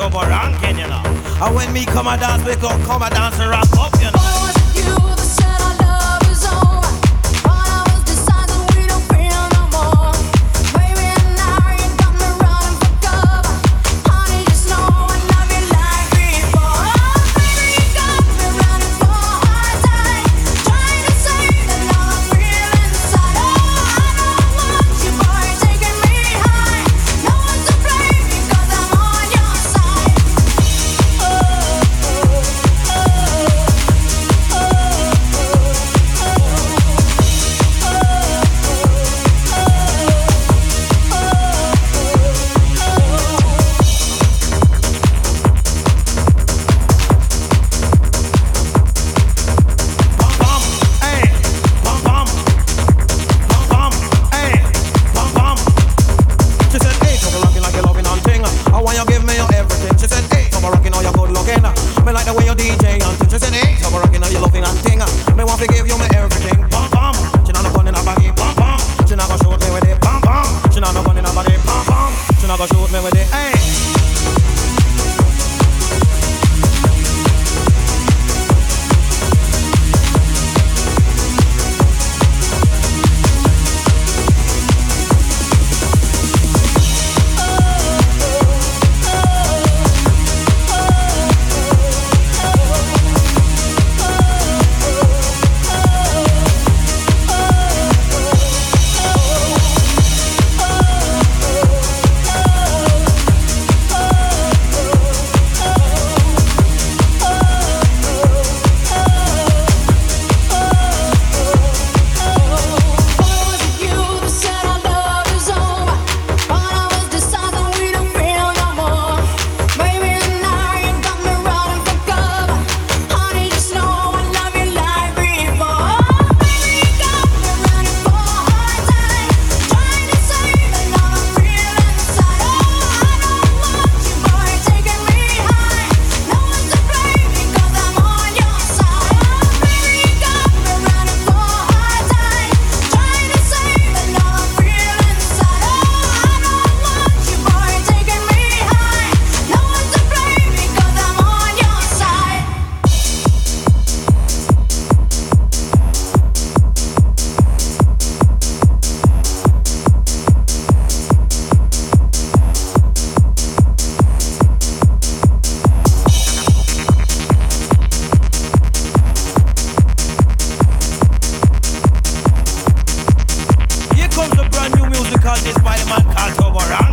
over and Kenya. And when me come a dance, we go come a dance and wrap up, you know. This why the man called for war